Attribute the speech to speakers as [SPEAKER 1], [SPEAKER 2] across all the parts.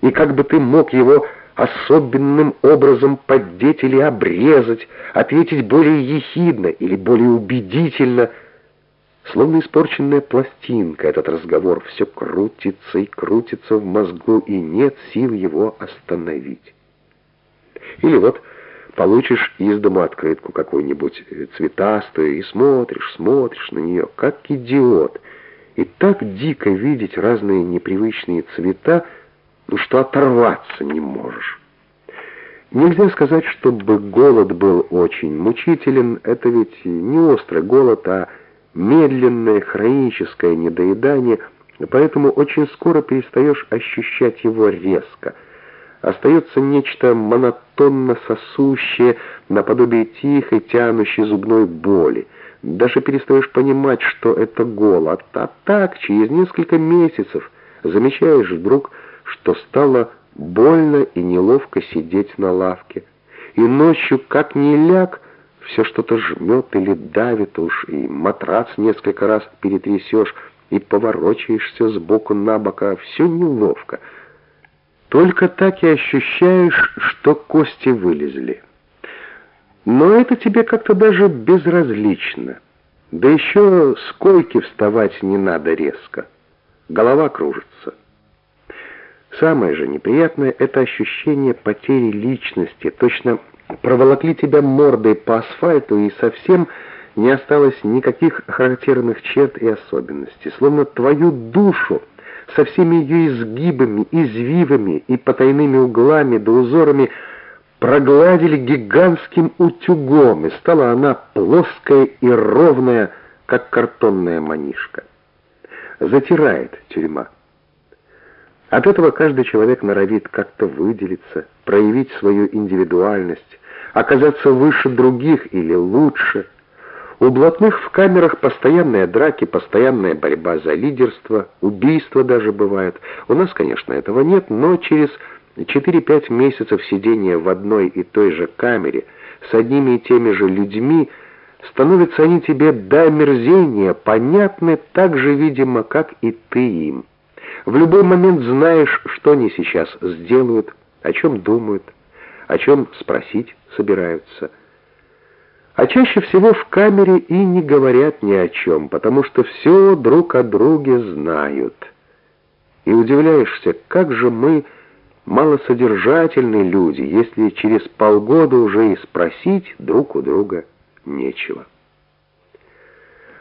[SPEAKER 1] и как бы ты мог его особенным образом поддеть или обрезать, ответить более ехидно или более убедительно. Словно испорченная пластинка, этот разговор все крутится и крутится в мозгу, и нет сил его остановить. Или вот получишь из дома открытку какую-нибудь цветастую и смотришь, смотришь на нее, как идиот. И так дико видеть разные непривычные цвета, что оторваться не можешь. Нельзя сказать, чтобы голод был очень мучителен, это ведь не острый голод, а медленное хроническое недоедание, поэтому очень скоро перестаешь ощущать его резко. Остается нечто монотонно сосущее, наподобие тихой, тянущей зубной боли. Даже перестаешь понимать, что это голод. А так, через несколько месяцев, замечаешь вдруг, что стало больно и неловко сидеть на лавке. И ночью, как ни ляг, все что-то жмет или давит уж, и матрац несколько раз перетрясешь, и поворочаешься сбоку на бок, а все неловко. Только так и ощущаешь, что кости вылезли. Но это тебе как-то даже безразлично. Да еще с койки вставать не надо резко. Голова кружится. Самое же неприятное — это ощущение потери личности. Точно проволокли тебя мордой по асфальту, и совсем не осталось никаких характерных черт и особенностей. Словно твою душу со всеми ее изгибами, извивами и потайными углами да узорами прогладили гигантским утюгом, и стала она плоская и ровная, как картонная манишка. Затирает тюрьма. От этого каждый человек норовит как-то выделиться, проявить свою индивидуальность, оказаться выше других или лучше. У блатных в камерах постоянные драки, постоянная борьба за лидерство, убийства даже бывают. У нас, конечно, этого нет, но через 4-5 месяцев сидения в одной и той же камере с одними и теми же людьми становятся они тебе до омерзения понятны так же, видимо, как и ты им. В любой момент знаешь, что они сейчас сделают, о чем думают, о чем спросить собираются. А чаще всего в камере и не говорят ни о чем, потому что все друг о друге знают. И удивляешься, как же мы малосодержательные люди, если через полгода уже и спросить друг у друга нечего.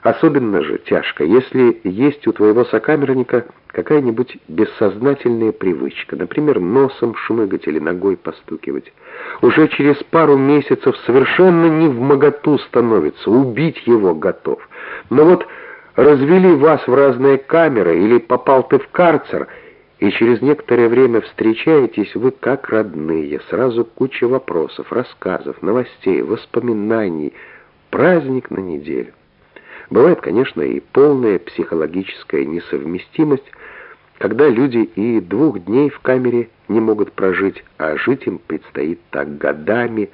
[SPEAKER 1] Особенно же тяжко, если есть у твоего сокамерника какая-нибудь бессознательная привычка, например, носом шмыгать или ногой постукивать. Уже через пару месяцев совершенно не в моготу становится, убить его готов. Но вот развели вас в разные камеры или попал ты в карцер, и через некоторое время встречаетесь вы как родные, сразу куча вопросов, рассказов, новостей, воспоминаний, праздник на неделю. Бывает, конечно, и полная психологическая несовместимость, когда люди и двух дней в камере не могут прожить, а жить им предстоит так годами.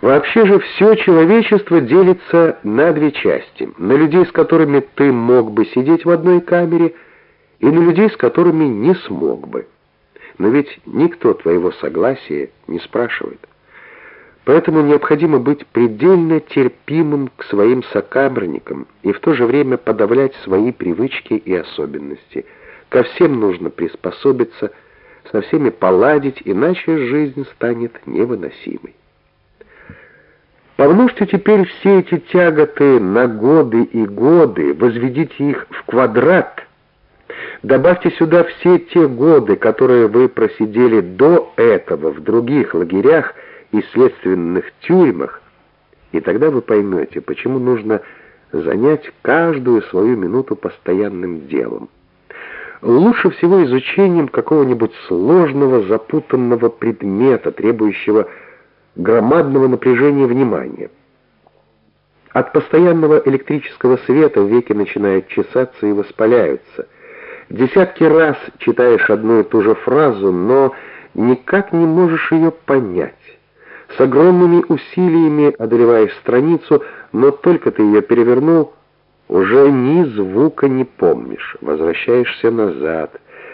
[SPEAKER 1] Вообще же все человечество делится на две части. На людей, с которыми ты мог бы сидеть в одной камере, и на людей, с которыми не смог бы. Но ведь никто твоего согласия не спрашивает. Поэтому необходимо быть предельно терпимым к своим сокамерникам и в то же время подавлять свои привычки и особенности. Ко всем нужно приспособиться, со всеми поладить, иначе жизнь станет невыносимой. Помножьте теперь все эти тяготы на годы и годы, возведите их в квадрат, добавьте сюда все те годы, которые вы просидели до этого в других лагерях, и следственных тюрьмах, и тогда вы поймете, почему нужно занять каждую свою минуту постоянным делом. Лучше всего изучением какого-нибудь сложного, запутанного предмета, требующего громадного напряжения внимания. От постоянного электрического света веки начинают чесаться и воспаляются. Десятки раз читаешь одну и ту же фразу, но никак не можешь ее понять. С огромными усилиями одолеваешь страницу, но только ты ее перевернул, уже ни звука не помнишь. Возвращаешься назад —